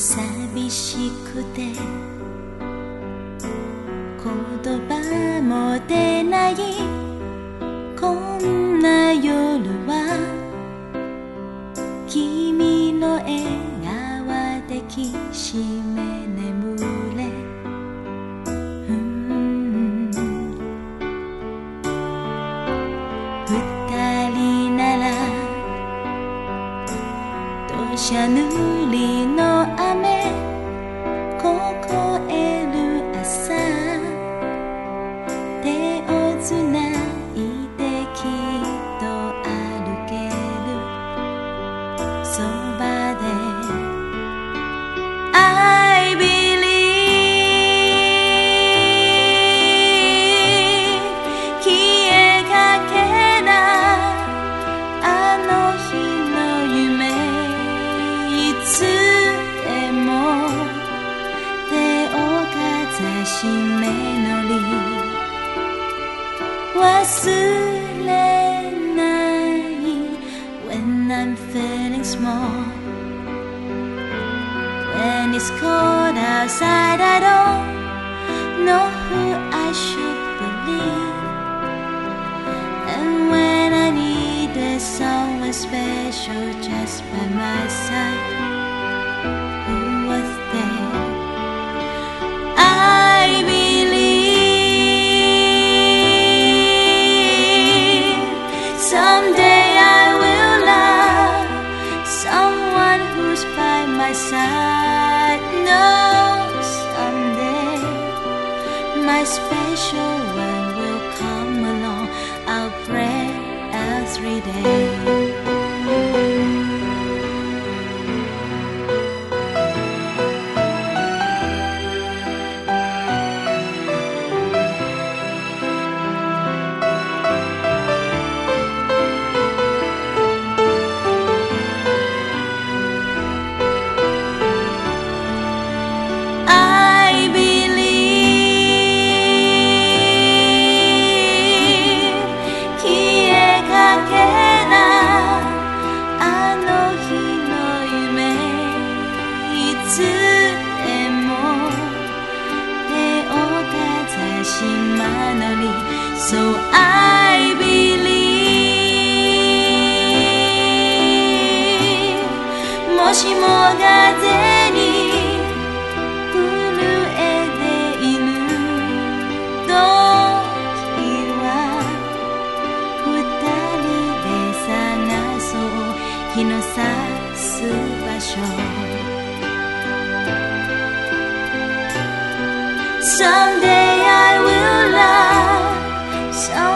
寂しくて。言葉も出ない。こんな夜は。君の笑顔できしめない。土砂塗りの雨 When it's cold outside I don't know who I should believe. And when I needed someone special just by my side my side. No, someday my special one will come along. I'll pray every day. So I believe. もしも風に震えている。時は二人で探そう。日の差す場所。Someday So